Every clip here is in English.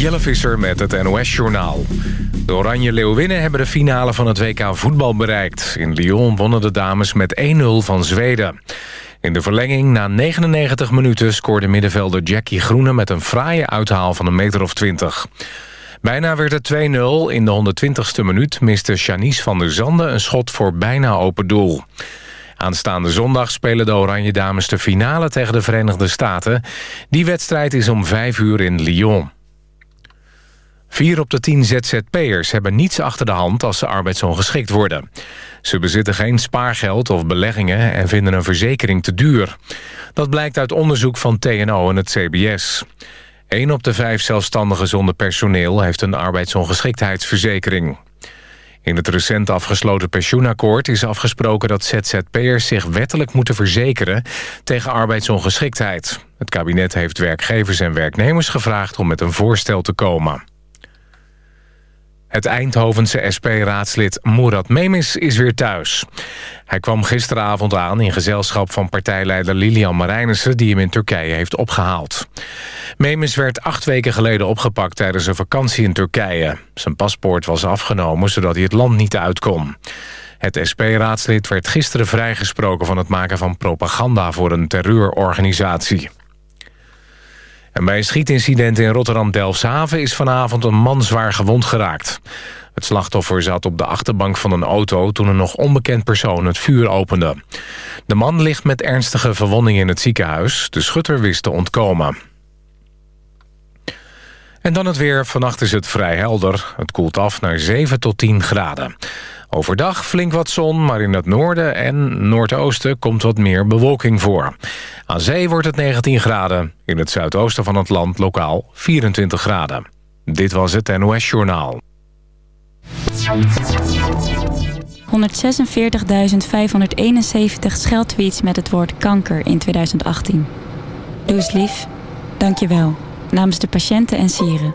Jelle Visser met het NOS-journaal. De Oranje Leeuwinnen hebben de finale van het WK voetbal bereikt. In Lyon wonnen de dames met 1-0 van Zweden. In de verlenging na 99 minuten scoorde middenvelder Jackie Groene... met een fraaie uithaal van een meter of 20. Bijna werd het 2-0. In de 120ste minuut miste Janice van der Zanden... een schot voor bijna open doel. Aanstaande zondag spelen de Oranje Dames de finale tegen de Verenigde Staten. Die wedstrijd is om 5 uur in Lyon. Vier op de tien ZZP'ers hebben niets achter de hand als ze arbeidsongeschikt worden. Ze bezitten geen spaargeld of beleggingen en vinden een verzekering te duur. Dat blijkt uit onderzoek van TNO en het CBS. Een op de vijf zelfstandigen zonder personeel heeft een arbeidsongeschiktheidsverzekering. In het recent afgesloten pensioenakkoord is afgesproken dat ZZP'ers zich wettelijk moeten verzekeren tegen arbeidsongeschiktheid. Het kabinet heeft werkgevers en werknemers gevraagd om met een voorstel te komen. Het Eindhovense SP-raadslid Murat Memis is weer thuis. Hij kwam gisteravond aan in gezelschap van partijleider Lilian Marijnissen... die hem in Turkije heeft opgehaald. Memis werd acht weken geleden opgepakt tijdens een vakantie in Turkije. Zijn paspoort was afgenomen zodat hij het land niet uit kon. Het SP-raadslid werd gisteren vrijgesproken van het maken van propaganda... voor een terreurorganisatie. Bij een schietincident in Rotterdam-Delfshaven... is vanavond een man zwaar gewond geraakt. Het slachtoffer zat op de achterbank van een auto... toen een nog onbekend persoon het vuur opende. De man ligt met ernstige verwondingen in het ziekenhuis. De schutter wist te ontkomen. En dan het weer. Vannacht is het vrij helder. Het koelt af naar 7 tot 10 graden. Overdag flink wat zon, maar in het noorden en noordoosten komt wat meer bewolking voor. Aan zee wordt het 19 graden, in het zuidoosten van het land lokaal 24 graden. Dit was het NOS Journaal. 146.571 scheldtweets met het woord kanker in 2018. Doe eens lief. Dank je wel. Namens de patiënten en sieren.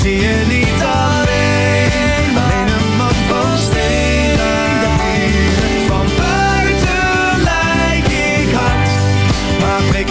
zie je niet alleen Alleen een man van steen Van buiten lijk ik hard Maar prik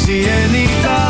Zie je niet.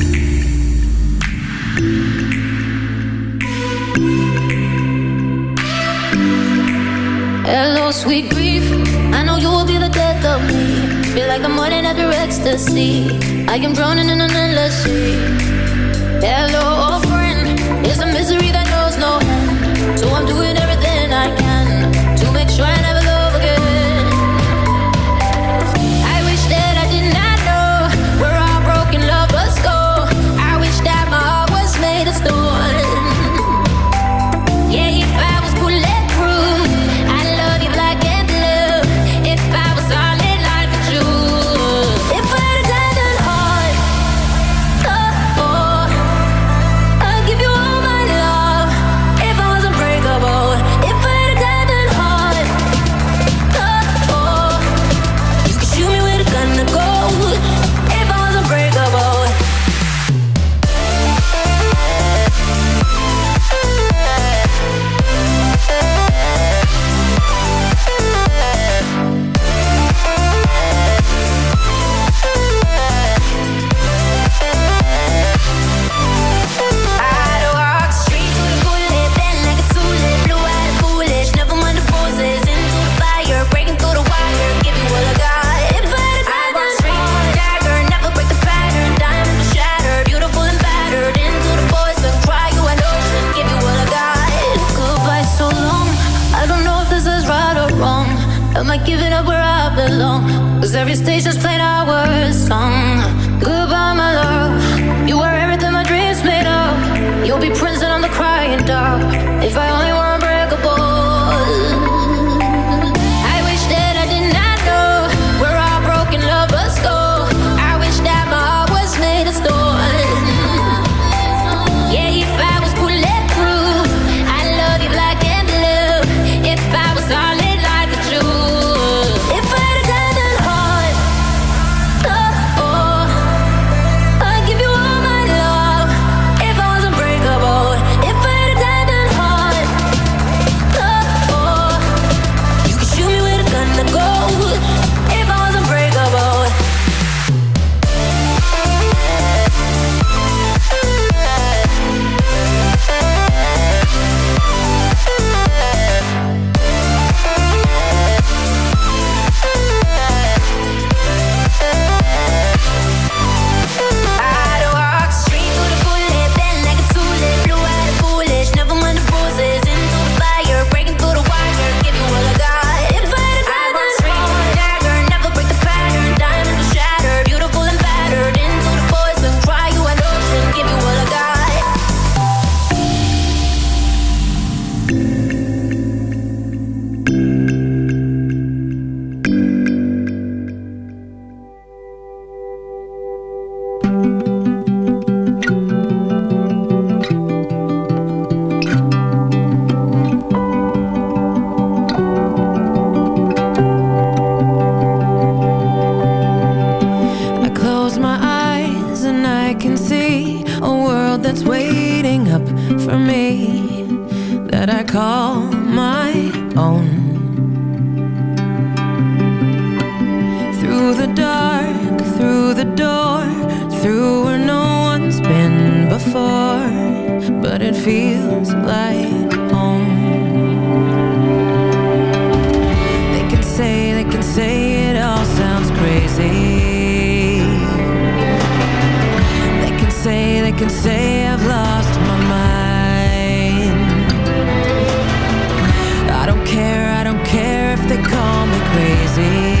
sweet grief. I know you will be the death of me. Feel like I'm morning after ecstasy. I am drowning in an endless sea. Hello, all my own. Through the dark, through the door Through where no one's been before But it feels like home. They can say, they can say it all sounds crazy. They can say, they can say easy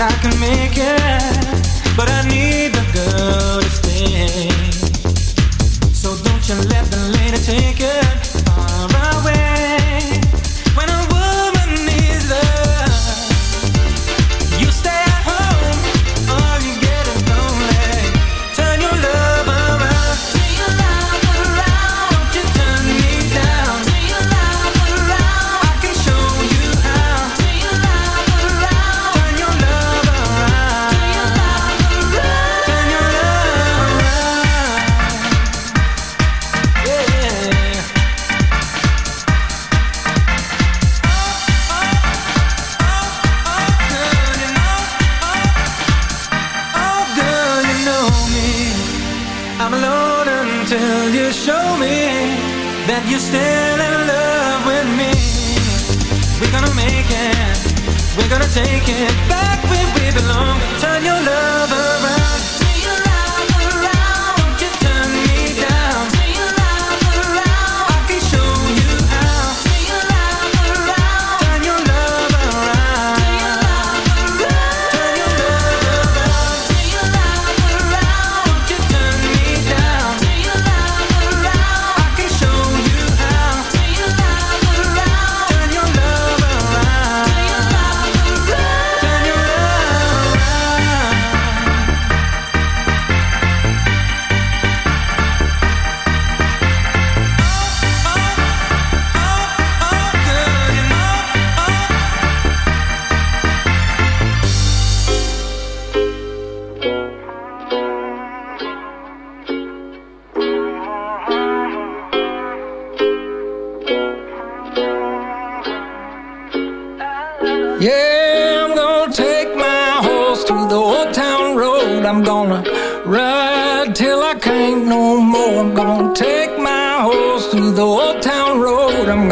and I can make it, but I need the girl to stay. So don't you let the lady take it. it.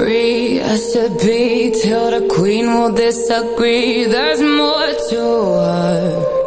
free I should be till the queen will disagree. There's more to her.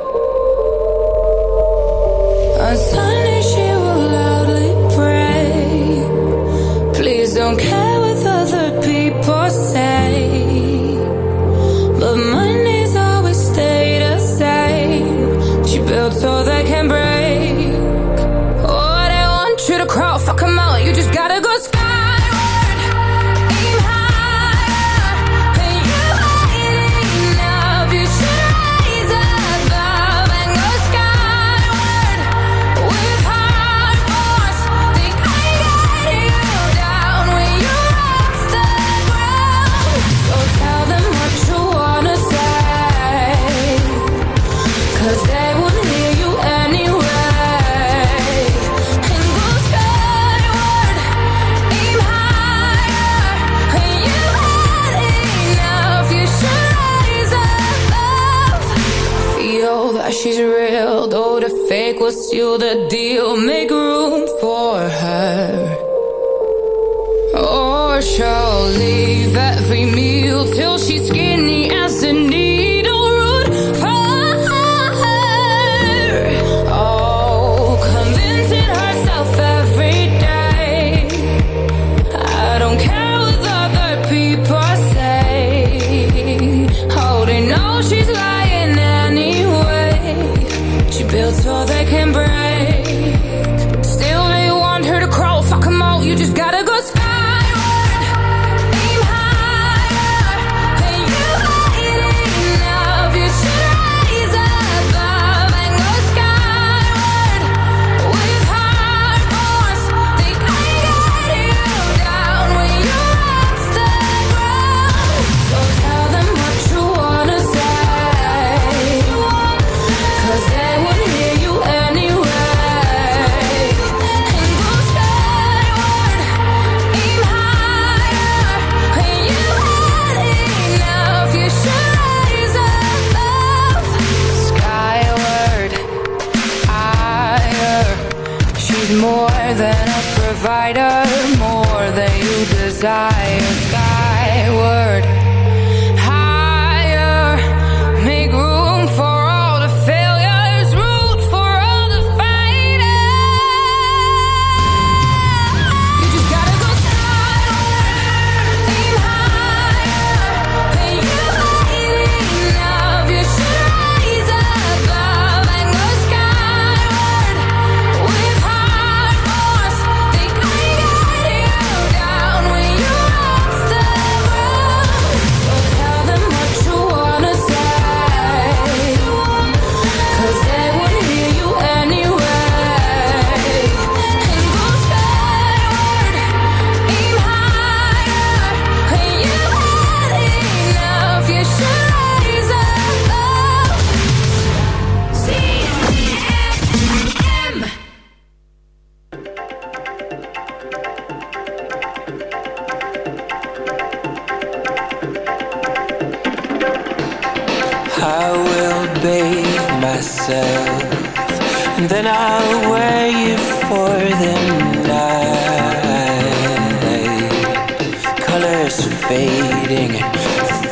fading,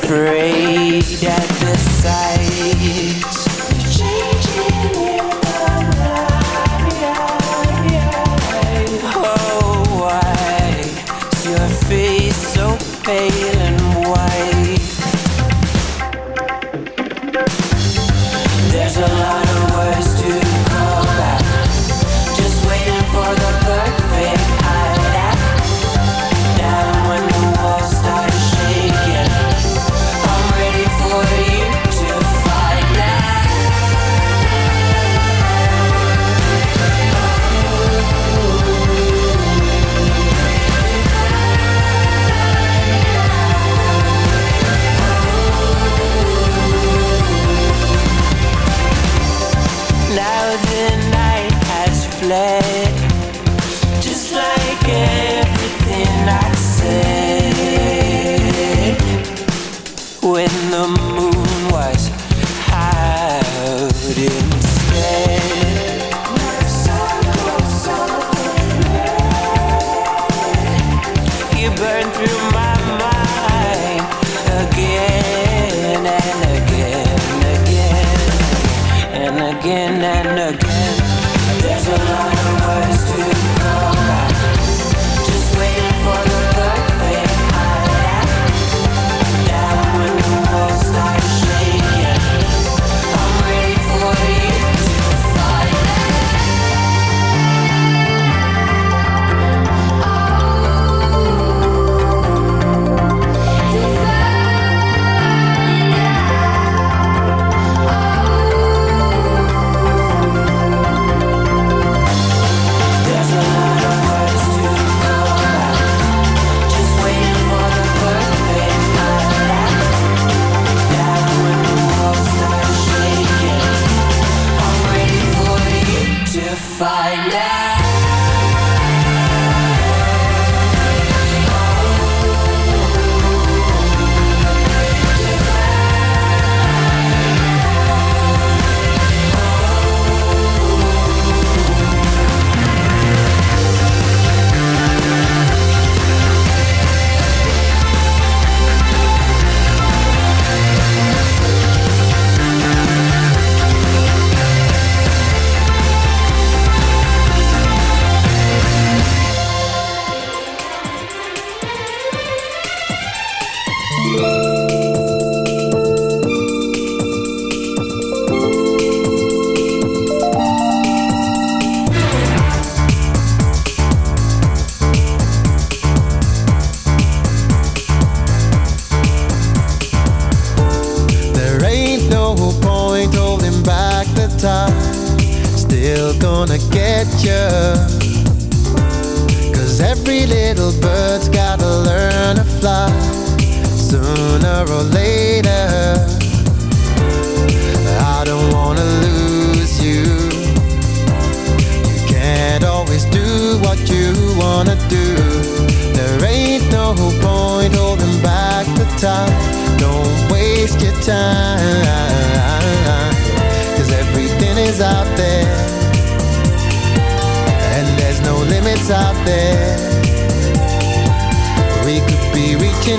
frayed at the sight.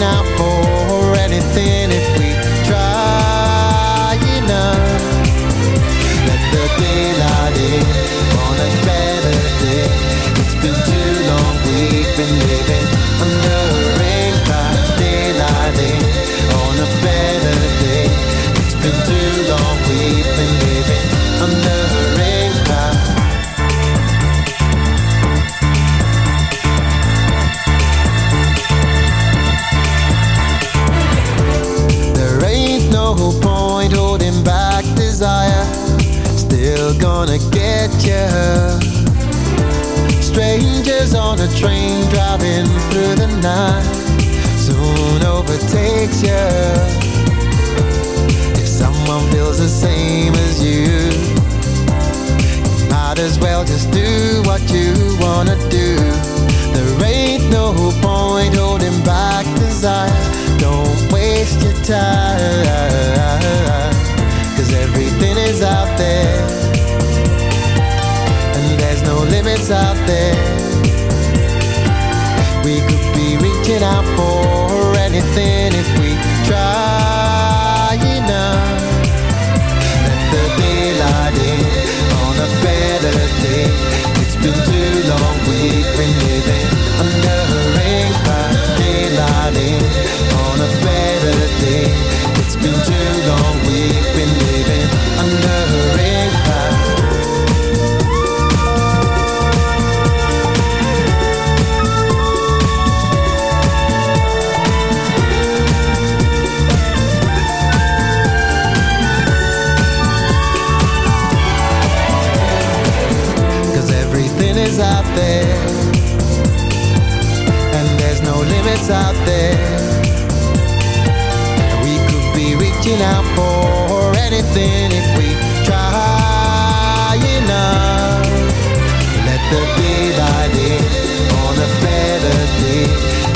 out for anything if we try enough. Let the daylight in on a day. It's been too long, we've been. limits out there. And there's no limits out there. We could be reaching out for anything if we try enough. Let the day by day on a better day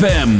ZFM.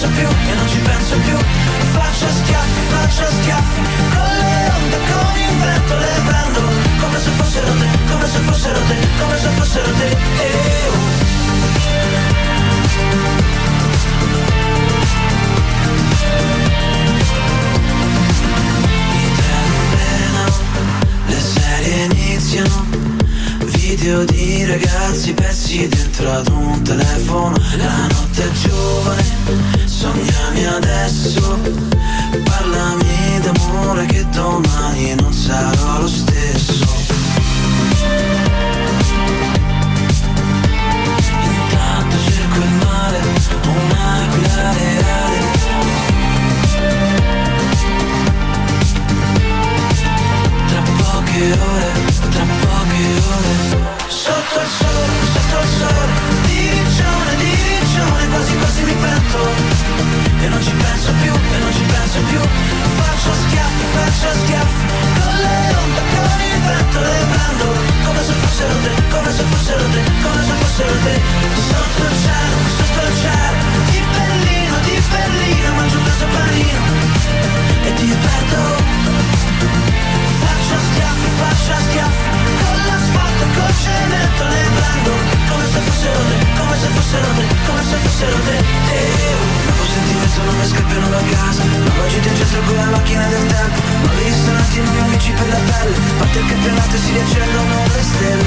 Penso più, e non ci penso più. Faccio schiaffi, faccio schiaffi. Con le onde, con il vento le prendo. Come se fossero te, come se fossero te Come se fossero te. Eh, oh. Le serie iniziano. Video di ragazzi pezzi dentro ad un telefono. La notte è giovane Sognami adesso. Parlami d'amore che domani non sarò lo stesso. Intanto cerco il mare Un'aquila reale Tra poche ore, tra poche ore Sotto il sole, E non ci penso più, e non ci penso più. Faccio schiaffi, faccio schiaffi. Con le onde, con il vento le prendo. Come se fossero te, come se fossero te Come se fossero te. Sotto il cielo, sotto il cielo. Di Berlino, di Berlino Mangio questo panino. E ti perdo Faccio schiaffi, faccio schiaffi. Con l'asfalto, col cemento le prendo. Come se fossero te, come se fossero te Come se fossero te eh, oh. Dopo sentimento non mi scappiano da casa. Nuova gita in centro con la macchina del tempo. Nuovi ristoranti, nuovi amici per la pelle. Parte il campionato e si riaccendono le stelle.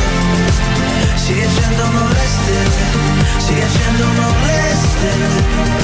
Si riaccendono le stelle. Si riaccendono le stelle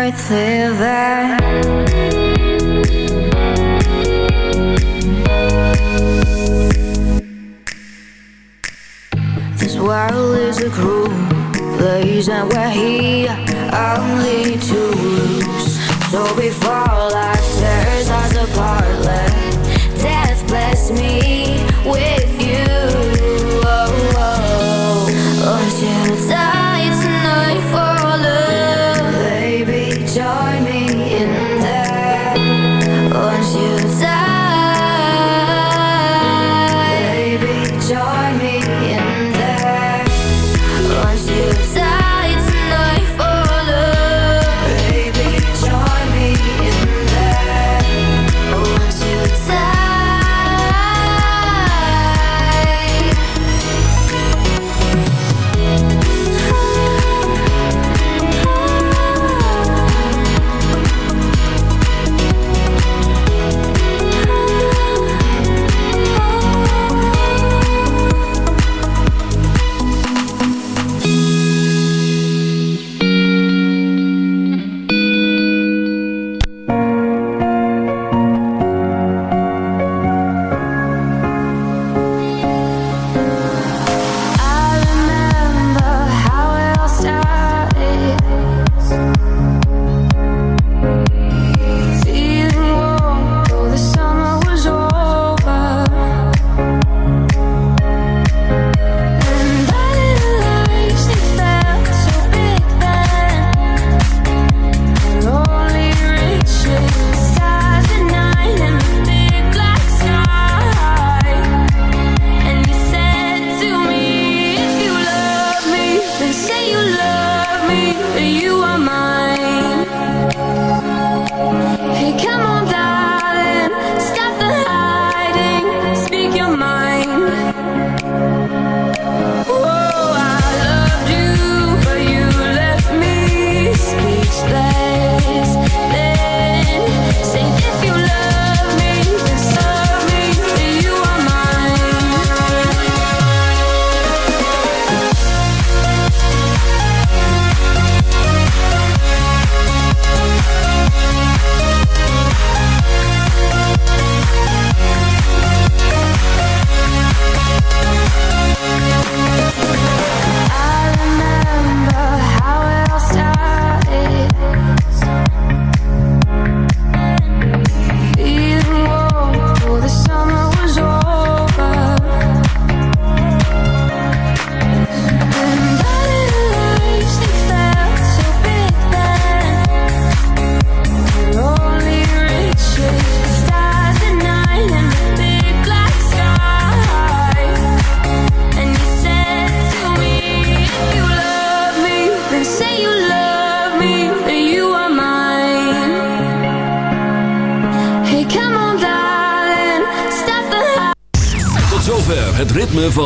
worth living. This world is a cruel place, and we're here only to lose. So before life tears us apart, let death bless me with.